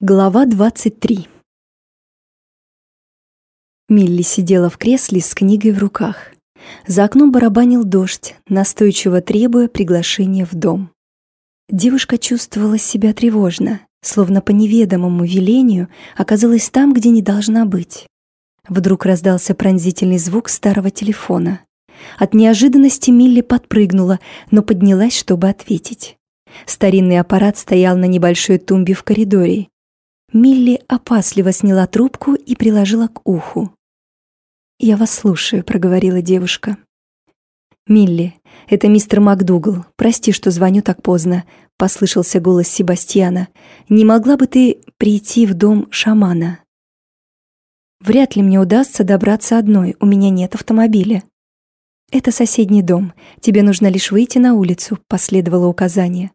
Глава 23 Милли сидела в кресле с книгой в руках. За окном барабанил дождь, настойчиво требуя приглашения в дом. Девушка чувствовала себя тревожно, словно по неведомому велению оказалась там, где не должна быть. Вдруг раздался пронзительный звук старого телефона. От неожиданности Милли подпрыгнула, но поднялась, чтобы ответить. Старинный аппарат стоял на небольшой тумбе в коридоре. Милли опасливо сняла трубку и приложила к уху. «Я вас слушаю», — проговорила девушка. «Милли, это мистер МакДугал. Прости, что звоню так поздно», — послышался голос Себастьяна. «Не могла бы ты прийти в дом шамана?» «Вряд ли мне удастся добраться одной, у меня нет автомобиля». «Это соседний дом. Тебе нужно лишь выйти на улицу», — последовало указание.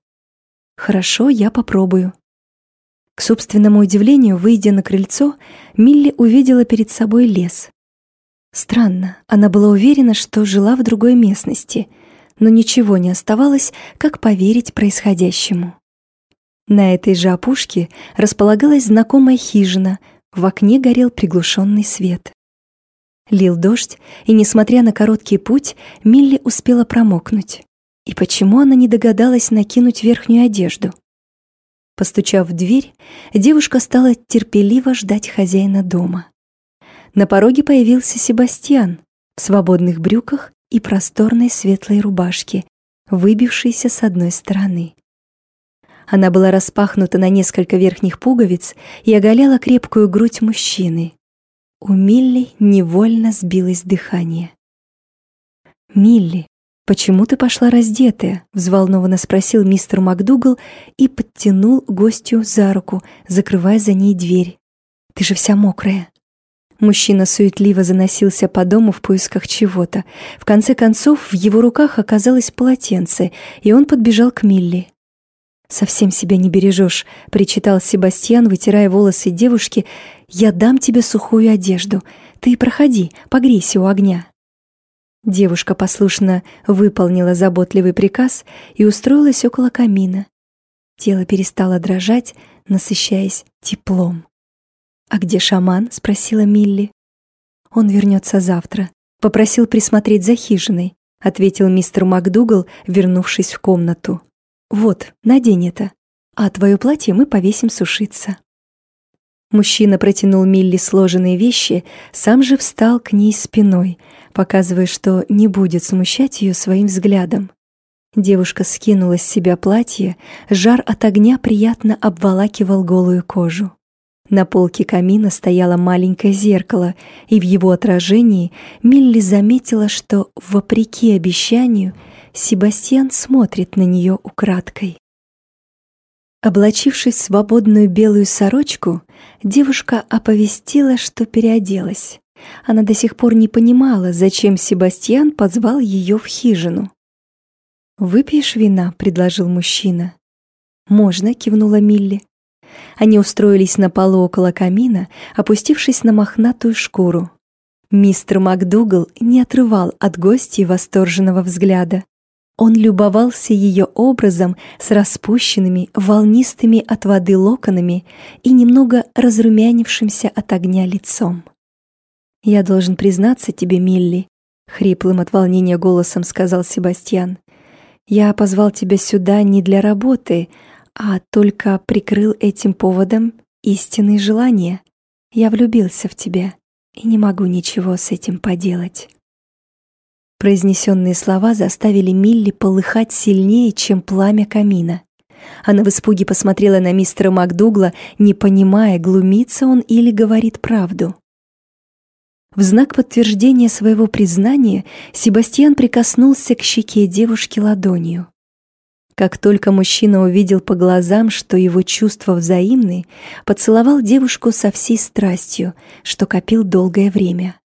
«Хорошо, я попробую», к собственному удивлению, выйдя на крыльцо, Милли увидела перед собой лес. Странно, она была уверена, что жила в другой местности, но ничего не оставалось, как поверить происходящему. На этой же опушке располагалась знакомая хижина, в окне горел приглушенный свет. Лил дождь, и, несмотря на короткий путь, Милли успела промокнуть. И почему она не догадалась накинуть верхнюю одежду? Постучав в дверь, девушка стала терпеливо ждать хозяина дома. На пороге появился Себастьян в свободных брюках и просторной светлой рубашке, выбившейся с одной стороны. Она была распахнута на несколько верхних пуговиц и оголяла крепкую грудь мужчины. У Милли невольно сбилось дыхание. «Милли, «Почему ты пошла раздетая?» — взволнованно спросил мистер МакДугал и подтянул гостью за руку, закрывая за ней дверь. «Ты же вся мокрая». Мужчина суетливо заносился по дому в поисках чего-то. В конце концов, в его руках оказалось полотенце, и он подбежал к Милли. «Совсем себя не бережешь», — причитал Себастьян, вытирая волосы девушки. «Я дам тебе сухую одежду. Ты проходи, погрейся у огня». Девушка послушно выполнила заботливый приказ и устроилась около камина. Тело перестало дрожать, насыщаясь теплом. «А где шаман?» — спросила Милли. «Он вернется завтра. Попросил присмотреть за хижиной», — ответил мистер МакДугал, вернувшись в комнату. «Вот, надень это, а твое платье мы повесим сушиться». Мужчина протянул Милли сложенные вещи, сам же встал к ней спиной, показывая, что не будет смущать ее своим взглядом. Девушка скинула с себя платье, жар от огня приятно обволакивал голую кожу. На полке камина стояло маленькое зеркало, и в его отражении Милли заметила, что, вопреки обещанию, Себастьян смотрит на нее украдкой. Облачившись в свободную белую сорочку, девушка оповестила, что переоделась. Она до сих пор не понимала, зачем Себастьян позвал ее в хижину. «Выпьешь вина?» — предложил мужчина. «Можно», — кивнула Милли. Они устроились на полу около камина, опустившись на мохнатую шкуру. Мистер МакДугал не отрывал от гостей восторженного взгляда. Он любовался ее образом с распущенными, волнистыми от воды локонами и немного разрумянившимся от огня лицом. «Я должен признаться тебе, Милли», — хриплым от волнения голосом сказал Себастьян. «Я позвал тебя сюда не для работы, а только прикрыл этим поводом истинные желания. Я влюбился в тебя и не могу ничего с этим поделать». Произнесенные слова заставили Милли полыхать сильнее, чем пламя камина. Она в испуге посмотрела на мистера МакДугла, не понимая, глумится он или говорит правду. В знак подтверждения своего признания Себастьян прикоснулся к щеке девушки ладонью. Как только мужчина увидел по глазам, что его чувства взаимны, поцеловал девушку со всей страстью, что копил долгое время.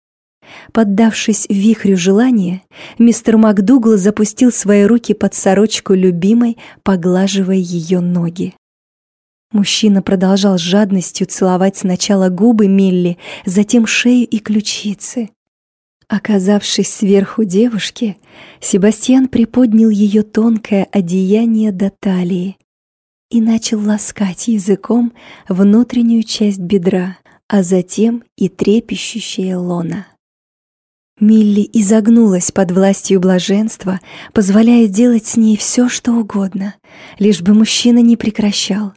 Поддавшись вихрю желания, мистер МакДугал запустил свои руки под сорочку любимой, поглаживая ее ноги. Мужчина продолжал с жадностью целовать сначала губы Милли, затем шею и ключицы. Оказавшись сверху девушки, Себастьян приподнял ее тонкое одеяние до талии. и начал ласкать языком внутреннюю часть бедра, а затем и трепещущее лона. Милли изогнулась под властью блаженства, позволяя делать с ней все, что угодно, лишь бы мужчина не прекращал.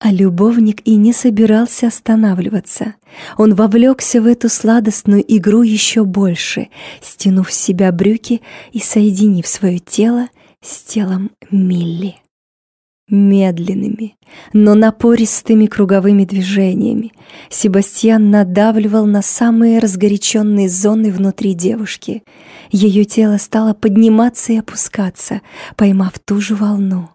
А любовник и не собирался останавливаться. Он вовлекся в эту сладостную игру еще больше, стянув с себя брюки и соединив свое тело с телом Милли. Медленными, но напористыми круговыми движениями Себастьян надавливал на самые разгоряченные зоны внутри девушки. Ее тело стало подниматься и опускаться, поймав ту же волну.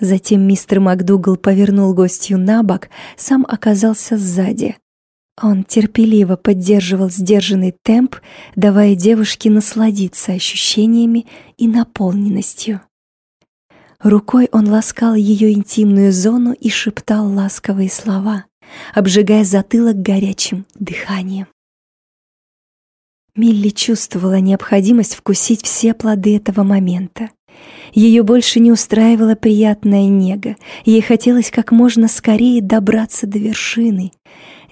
Затем мистер МакДугал повернул гостью на бок, сам оказался сзади. Он терпеливо поддерживал сдержанный темп, давая девушке насладиться ощущениями и наполненностью. Рукой он ласкал ее интимную зону и шептал ласковые слова, обжигая затылок горячим дыханием. Милли чувствовала необходимость вкусить все плоды этого момента. Ее больше не устраивала приятная нега, ей хотелось как можно скорее добраться до вершины.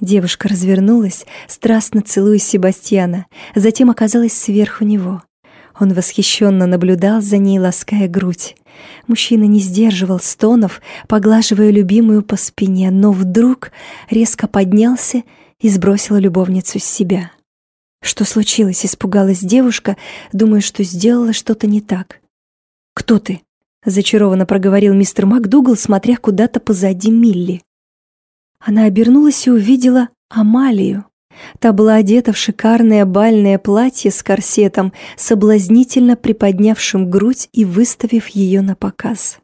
Девушка развернулась, страстно целуя Себастьяна, затем оказалась сверху него. Он восхищенно наблюдал за ней, лаская грудь. Мужчина не сдерживал стонов, поглаживая любимую по спине, но вдруг резко поднялся и сбросил любовницу с себя. Что случилось, испугалась девушка, думая, что сделала что-то не так. «Кто ты?» — зачарованно проговорил мистер МакДугал, смотря куда-то позади Милли. Она обернулась и увидела Амалию. Та была одета в шикарное бальное платье с корсетом, соблазнительно приподнявшим грудь и выставив ее на показ.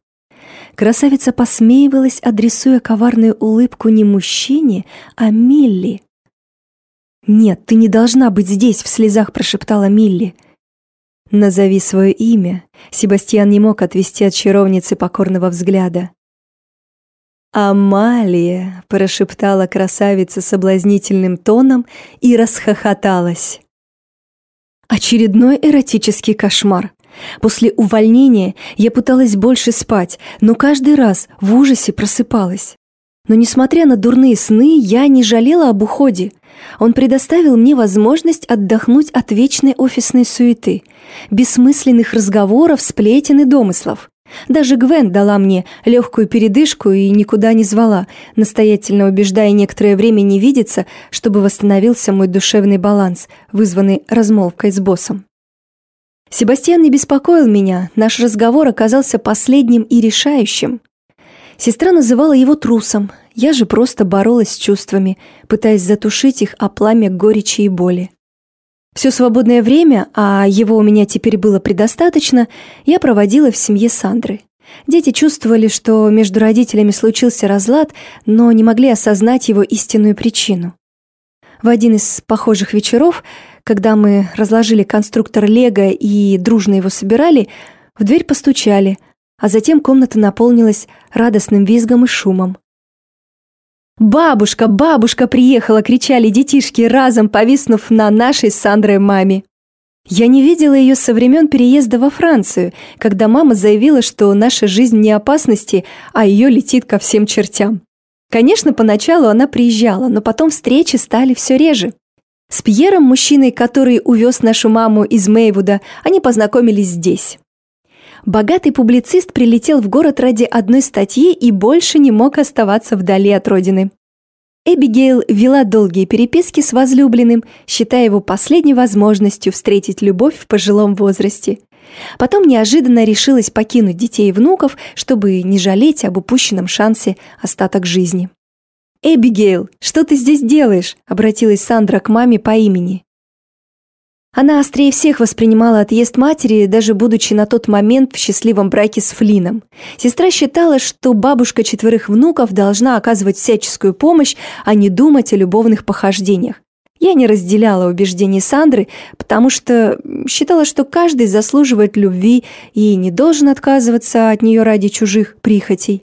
Красавица посмеивалась, адресуя коварную улыбку не мужчине, а Милли. «Нет, ты не должна быть здесь», — в слезах прошептала Милли. «Назови свое имя». Себастьян не мог отвести от чаровницы покорного взгляда. «Амалия!» — прошептала красавица соблазнительным тоном и расхохоталась. Очередной эротический кошмар. После увольнения я пыталась больше спать, но каждый раз в ужасе просыпалась. Но несмотря на дурные сны, я не жалела об уходе. Он предоставил мне возможность отдохнуть от вечной офисной суеты, бессмысленных разговоров, сплетен и домыслов. Даже Гвен дала мне легкую передышку и никуда не звала, настоятельно убеждая некоторое время не видеться, чтобы восстановился мой душевный баланс, вызванный размолвкой с боссом. Себастьян не беспокоил меня, наш разговор оказался последним и решающим. Сестра называла его трусом, я же просто боролась с чувствами, пытаясь затушить их о пламя горечи и боли. Все свободное время, а его у меня теперь было предостаточно, я проводила в семье Сандры. Дети чувствовали, что между родителями случился разлад, но не могли осознать его истинную причину. В один из похожих вечеров, когда мы разложили конструктор Лего и дружно его собирали, в дверь постучали, а затем комната наполнилась радостным визгом и шумом. «Бабушка, бабушка приехала!» — кричали детишки, разом повиснув на нашей с Сандрой маме. Я не видела ее со времен переезда во Францию, когда мама заявила, что наша жизнь не опасности, а ее летит ко всем чертям. Конечно, поначалу она приезжала, но потом встречи стали все реже. С Пьером, мужчиной, который увез нашу маму из Мейвуда, они познакомились здесь. Богатый публицист прилетел в город ради одной статьи и больше не мог оставаться вдали от родины. Эбигейл вела долгие переписки с возлюбленным, считая его последней возможностью встретить любовь в пожилом возрасте. Потом неожиданно решилась покинуть детей и внуков, чтобы не жалеть об упущенном шансе остаток жизни. «Эбигейл, что ты здесь делаешь?» – обратилась Сандра к маме по имени. Она острее всех воспринимала отъезд матери, даже будучи на тот момент в счастливом браке с Флином. Сестра считала, что бабушка четверых внуков должна оказывать всяческую помощь, а не думать о любовных похождениях. Я не разделяла убеждений Сандры, потому что считала, что каждый заслуживает любви и не должен отказываться от нее ради чужих прихотей.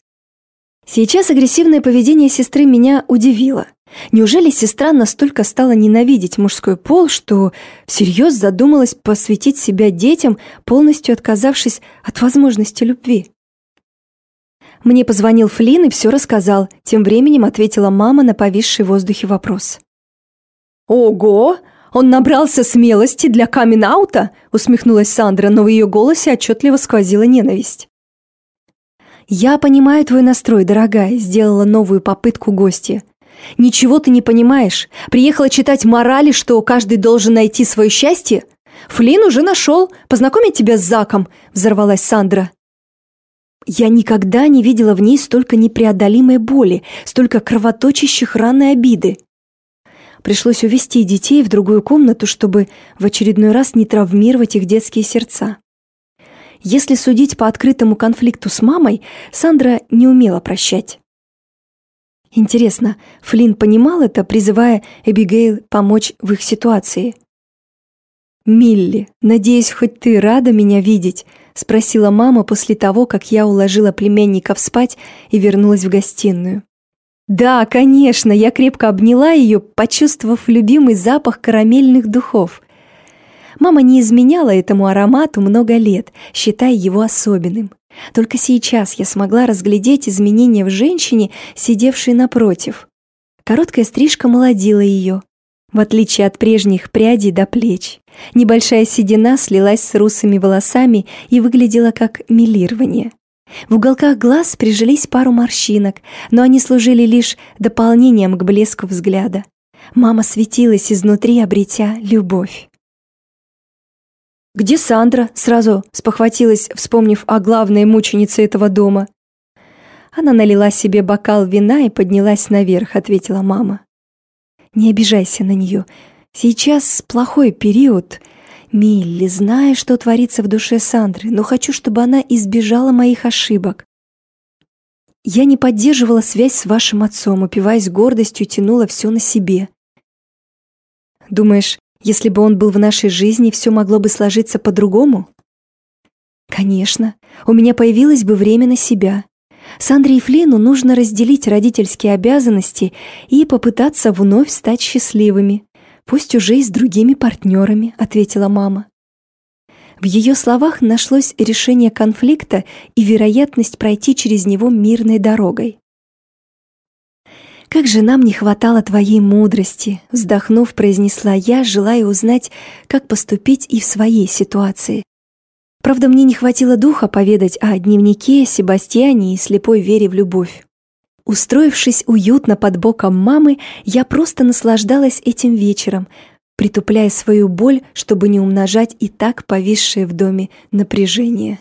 Сейчас агрессивное поведение сестры меня удивило – Неужели сестра настолько стала ненавидеть мужской пол, что всерьез задумалась посвятить себя детям, полностью отказавшись от возможности любви? Мне позвонил Флинн и все рассказал. Тем временем ответила мама на повисший в воздухе вопрос. «Ого! Он набрался смелости для камин-аута?» усмехнулась Сандра, но в ее голосе отчетливо сквозила ненависть. «Я понимаю твой настрой, дорогая», сделала новую попытку гостья. «Ничего ты не понимаешь. Приехала читать морали, что каждый должен найти свое счастье? Флин уже нашел. Познакомить тебя с Заком», взорвалась Сандра. Я никогда не видела в ней столько непреодолимой боли, столько кровоточащих ран и обиды. Пришлось увести детей в другую комнату, чтобы в очередной раз не травмировать их детские сердца. Если судить по открытому конфликту с мамой, Сандра не умела прощать. Интересно, Флинн понимал это, призывая Эбигейл помочь в их ситуации? «Милли, надеюсь, хоть ты рада меня видеть?» — спросила мама после того, как я уложила племянников спать и вернулась в гостиную. «Да, конечно!» — я крепко обняла ее, почувствовав любимый запах карамельных духов. Мама не изменяла этому аромату много лет, считая его особенным. Только сейчас я смогла разглядеть изменения в женщине, сидевшей напротив. Короткая стрижка молодила ее, в отличие от прежних прядей до плеч. Небольшая седина слилась с русыми волосами и выглядела как милирование. В уголках глаз прижились пару морщинок, но они служили лишь дополнением к блеску взгляда. Мама светилась изнутри, обретя любовь. «Где Сандра?» — сразу спохватилась, вспомнив о главной мученице этого дома. Она налила себе бокал вина и поднялась наверх, ответила мама. «Не обижайся на нее. Сейчас плохой период. Милли, знаю, что творится в душе Сандры, но хочу, чтобы она избежала моих ошибок. Я не поддерживала связь с вашим отцом, упиваясь гордостью, тянула все на себе. Думаешь, если бы он был в нашей жизни, все могло бы сложиться по-другому? Конечно, у меня появилось бы время на себя. Сандре и Флину нужно разделить родительские обязанности и попытаться вновь стать счастливыми. Пусть уже и с другими партнерами, ответила мама. В ее словах нашлось решение конфликта и вероятность пройти через него мирной дорогой. «Как же нам не хватало твоей мудрости!» Вздохнув, произнесла я, желая узнать, как поступить и в своей ситуации. Правда, мне не хватило духа поведать о дневнике, Себастьяне и слепой вере в любовь. Устроившись уютно под боком мамы, я просто наслаждалась этим вечером, притупляя свою боль, чтобы не умножать и так повисшее в доме напряжение.